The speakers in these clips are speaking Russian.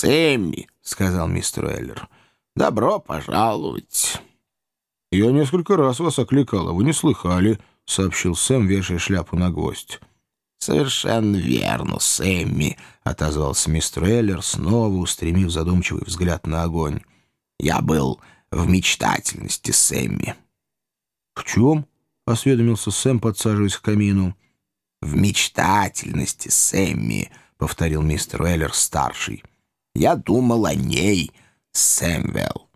«Сэмми», — сказал мистер Эллер, — «добро пожаловать». «Я несколько раз вас окликал, а вы не слыхали», — сообщил Сэм, вешая шляпу на гвоздь. «Совершенно верно, Сэмми», — отозвался мистер Эллер, снова устремив задумчивый взгляд на огонь. «Я был в мечтательности, Сэмми». «В чем?» — осведомился Сэм, подсаживаясь к камину. «В мечтательности, Сэмми», — повторил мистер Эллер-старший. «Я думал о ней, Сэмвелл».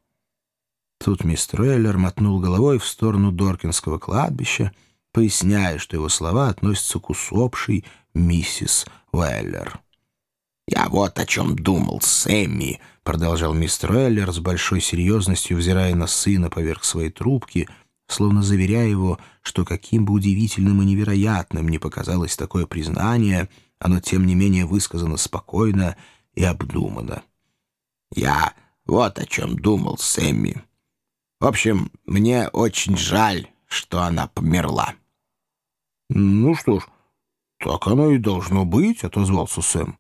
Тут мистер Эллер мотнул головой в сторону Доркинского кладбища, поясняя, что его слова относятся к усопшей миссис Уэллер. «Я вот о чем думал, Сэмми», — продолжал мистер Эллер с большой серьезностью, взирая на сына поверх своей трубки, словно заверяя его, что каким бы удивительным и невероятным ни показалось такое признание, оно, тем не менее, высказано спокойно и обдуманно. «Я вот о чем думал, Сэмми. В общем, мне очень жаль, что она померла». «Ну что ж, так оно и должно быть», — отозвался Сэм.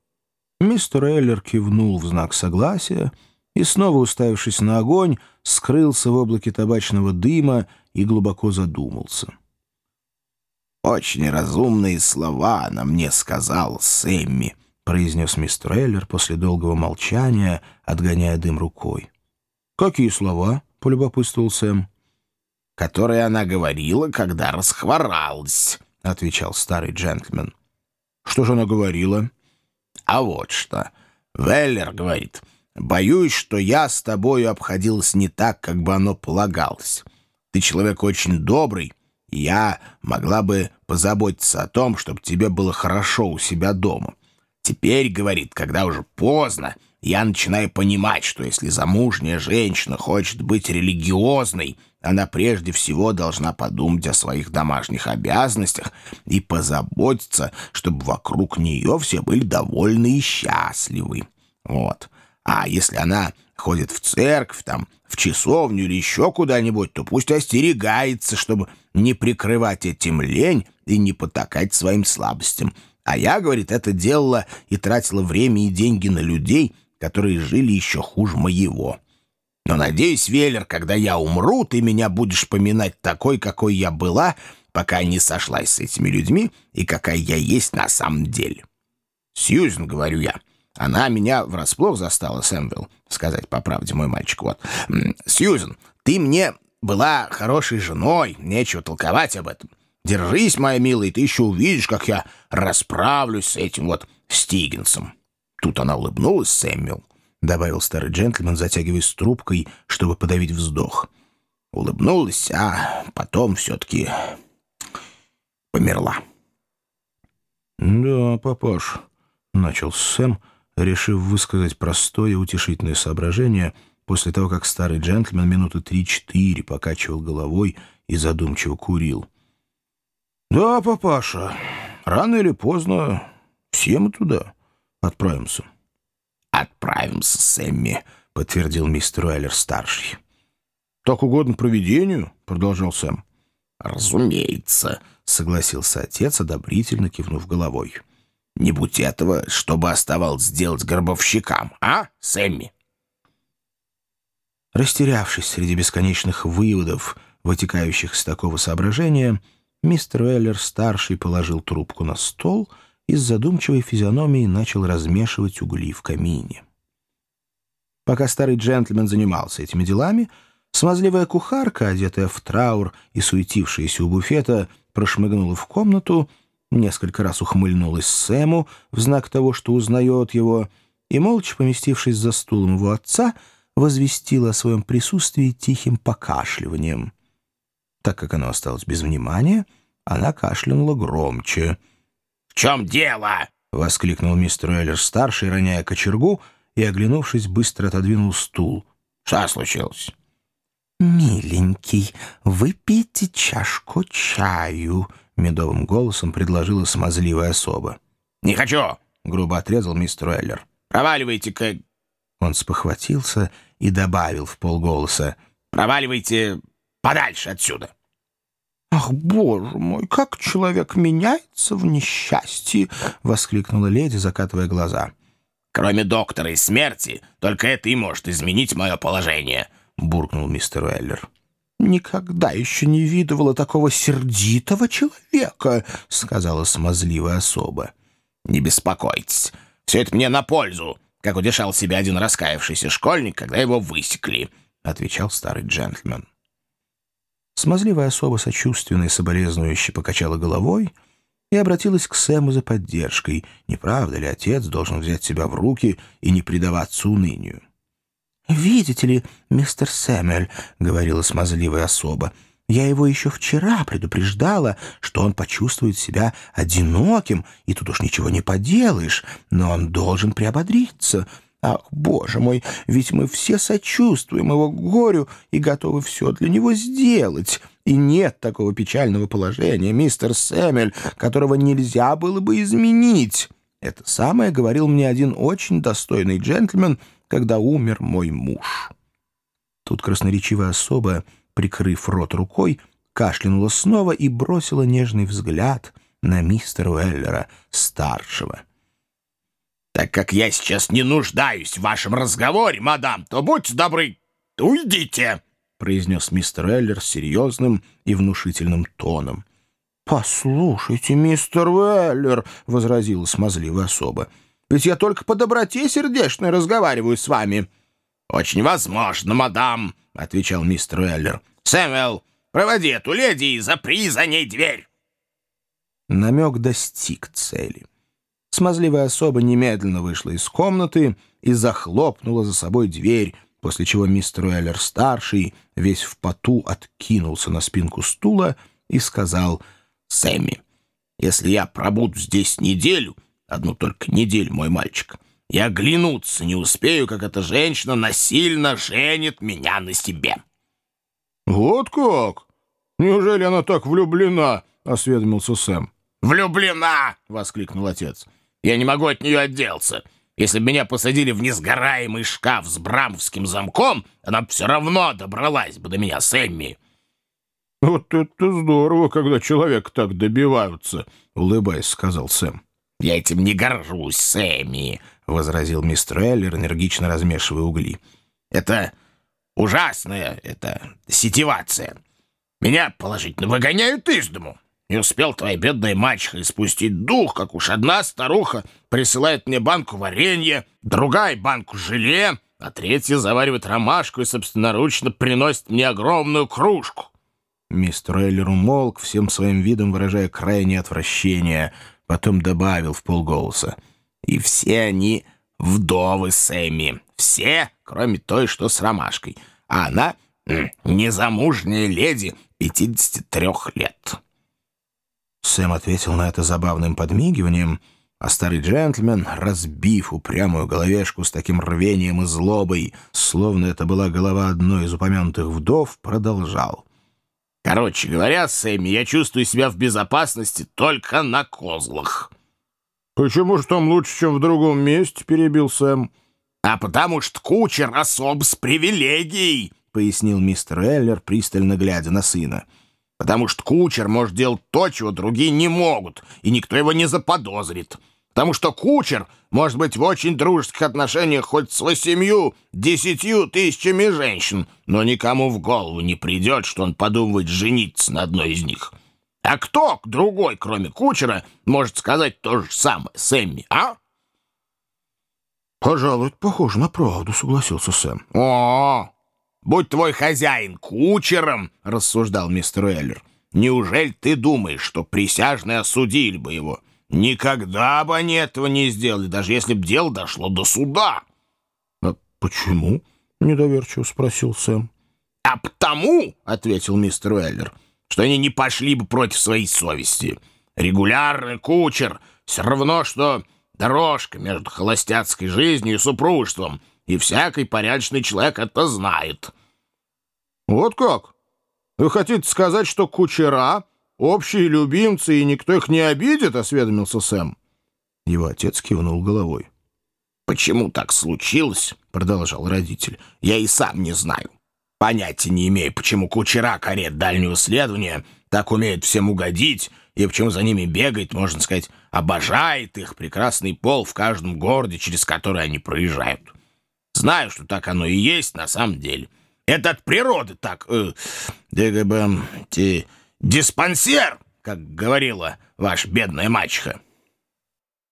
Мистер Эллер кивнул в знак согласия и, снова уставившись на огонь, скрылся в облаке табачного дыма и глубоко задумался. «Очень разумные слова она мне сказала, Сэмми», — произнес мистер Эллер после долгого молчания, отгоняя дым рукой. «Какие слова?» — полюбопытствовал Сэм. «Которые она говорила, когда расхворалась», — отвечал старый джентльмен. «Что же она говорила?» «А вот что. Веллер говорит, боюсь, что я с тобою обходилась не так, как бы оно полагалось. Ты человек очень добрый, и я могла бы позаботиться о том, чтобы тебе было хорошо у себя дома. Теперь, говорит, когда уже поздно, я начинаю понимать, что если замужняя женщина хочет быть религиозной, она прежде всего должна подумать о своих домашних обязанностях и позаботиться, чтобы вокруг нее все были довольны и счастливы. Вот. А если она ходит в церковь, там, в часовню или еще куда-нибудь, то пусть остерегается, чтобы не прикрывать этим лень и не потакать своим слабостям. А я, говорит, это делала и тратила время и деньги на людей — которые жили еще хуже моего. Но, надеюсь, Веллер, когда я умру, ты меня будешь поминать такой, какой я была, пока не сошлась с этими людьми и какая я есть на самом деле. Сьюзен, говорю я, она меня врасплох застала, Сэмвилл, сказать по правде, мой мальчик, вот. Сьюзен, ты мне была хорошей женой, нечего толковать об этом. Держись, моя милая, ты еще увидишь, как я расправлюсь с этим вот Стигинсом. Тут она улыбнулась, Сэмюэл, — добавил старый джентльмен, затягиваясь трубкой, чтобы подавить вздох. Улыбнулась, а потом все-таки померла. «Да, папаш», — начал Сэм, решив высказать простое утешительное соображение после того, как старый джентльмен минуты три-четыре покачивал головой и задумчиво курил. «Да, папаша, рано или поздно все мы туда» отправимся. «Отправимся, Сэмми», — подтвердил мистер Уэллер-старший. «Так угодно проведению», — продолжал Сэм. «Разумеется», — согласился отец, одобрительно кивнув головой. «Не будь этого, чтобы оставалось сделать гробовщикам, а, Сэмми?» Растерявшись среди бесконечных выводов, вытекающих из такого соображения, мистер Уэллер-старший положил трубку на стол — и с задумчивой физиономией начал размешивать угли в камине. Пока старый джентльмен занимался этими делами, смазливая кухарка, одетая в траур и суетившаяся у буфета, прошмыгнула в комнату, несколько раз ухмыльнулась Сэму в знак того, что узнает его, и, молча поместившись за стулом его отца, возвестила о своем присутствии тихим покашливанием. Так как оно осталось без внимания, она кашлянула громче — «В чем дело?» — воскликнул мистер Эллер-старший, роняя кочергу, и, оглянувшись, быстро отодвинул стул. «Что случилось?» «Миленький, выпейте чашку чаю», — медовым голосом предложила смазливая особа. «Не хочу!» — грубо отрезал мистер Эллер. «Проваливайте-ка...» Он спохватился и добавил в полголоса. «Проваливайте подальше отсюда!» «Ах, боже мой, как человек меняется в несчастье!» — воскликнула леди, закатывая глаза. Кроме доктора и смерти, только это и может изменить мое положение», — буркнул мистер Уэллер. «Никогда еще не видывала такого сердитого человека», — сказала смазливая особа. «Не беспокойтесь, все это мне на пользу, как утешал себя один раскаявшийся школьник, когда его высекли», — отвечал старый джентльмен. Смазливая особа сочувственно и соболезнующе покачала головой и обратилась к Сэму за поддержкой. Не правда ли отец должен взять себя в руки и не предаваться унынию? «Видите ли, мистер Сэмюэль», — говорила смазливая особа, — «я его еще вчера предупреждала, что он почувствует себя одиноким, и тут уж ничего не поделаешь, но он должен приободриться». Ах, боже мой, ведь мы все сочувствуем его горю и готовы все для него сделать. И нет такого печального положения, мистер Сэмюэль, которого нельзя было бы изменить. Это самое говорил мне один очень достойный джентльмен, когда умер мой муж. Тут красноречивая особа, прикрыв рот рукой, кашлянула снова и бросила нежный взгляд на мистера Уэллера, старшего. Так как я сейчас не нуждаюсь в вашем разговоре, мадам, то будьте добры, уйдите, — произнес мистер Эллер серьезным и внушительным тоном. — Послушайте, мистер Эллер, — возразила смазливая особа, — ведь я только по доброте сердечной разговариваю с вами. — Очень возможно, мадам, — отвечал мистер Эллер. — Сэмюэл, проводи эту леди и запри за ней дверь. Намек достиг цели. — Смазливая особа немедленно вышла из комнаты и захлопнула за собой дверь, после чего мистер Уэллер-старший весь в поту откинулся на спинку стула и сказал «Сэмми, если я пробуду здесь неделю, одну только неделю, мой мальчик, я оглянуться не успею, как эта женщина насильно женит меня на себе». «Вот как? Неужели она так влюблена?» — осведомился Сэм. «Влюблена!» — воскликнул отец. Я не могу от нее отделаться. Если бы меня посадили в несгораемый шкаф с брамовским замком, она бы все равно добралась бы до меня, Сэмми. — Вот это здорово, когда человек так добиваются, — улыбаясь, сказал Сэм. — Я этим не горжусь, Сэмми, — возразил мистер Эллер, энергично размешивая угли. — Это ужасная, это сетивация. Меня положительно выгоняют из дому. Не успел твоя бедная мачеха испустить дух, как уж одна старуха присылает мне банку варенья, другая — банку желе, а третья заваривает ромашку и собственноручно приносит мне огромную кружку. Мистер Эллер умолк, всем своим видом выражая крайнее отвращение, потом добавил в полголоса. «И все они вдовы Сэмми. Все, кроме той, что с ромашкой. А она — незамужняя леди 53 лет». Сэм ответил на это забавным подмигиванием, а старый джентльмен, разбив упрямую головешку с таким рвением и злобой, словно это была голова одной из упомянутых вдов, продолжал. «Короче говоря, Сэмми, я чувствую себя в безопасности только на козлах». «Почему же там лучше, чем в другом месте?» — перебил Сэм. «А потому что кучер особ с привилегией», — пояснил мистер Эллер, пристально глядя на сына потому что кучер может делать то, чего другие не могут, и никто его не заподозрит. Потому что кучер может быть в очень дружеских отношениях хоть с восемью, десятью тысячами женщин, но никому в голову не придет, что он подумывает жениться на одной из них. А кто другой, кроме кучера, может сказать то же самое, Сэмми, а? «Пожалуй, похоже на правду», — согласился Сэм. «О, Будь твой хозяин кучером, — рассуждал мистер Эллер, — неужели ты думаешь, что присяжные осудили бы его? Никогда бы они этого не сделали, даже если бы дело дошло до суда. — А почему? — недоверчиво спросил Сэм. — А потому, — ответил мистер Эллер, — что они не пошли бы против своей совести. Регулярный кучер — все равно, что дорожка между холостяцкой жизнью и супружеством — и всякий порядочный человек это знает». «Вот как? Вы хотите сказать, что кучера — общие любимцы, и никто их не обидит?» — осведомился Сэм. Его отец кивнул головой. «Почему так случилось?» — продолжал родитель. «Я и сам не знаю. Понятия не имею, почему кучера карет дальнего следования так умеют всем угодить и почему за ними бегает, можно сказать, обожает их прекрасный пол в каждом городе, через который они проезжают. Знаю, что так оно и есть на самом деле. Это от природы так, э, ДГБ, диспансер, как говорила ваша бедная мачеха.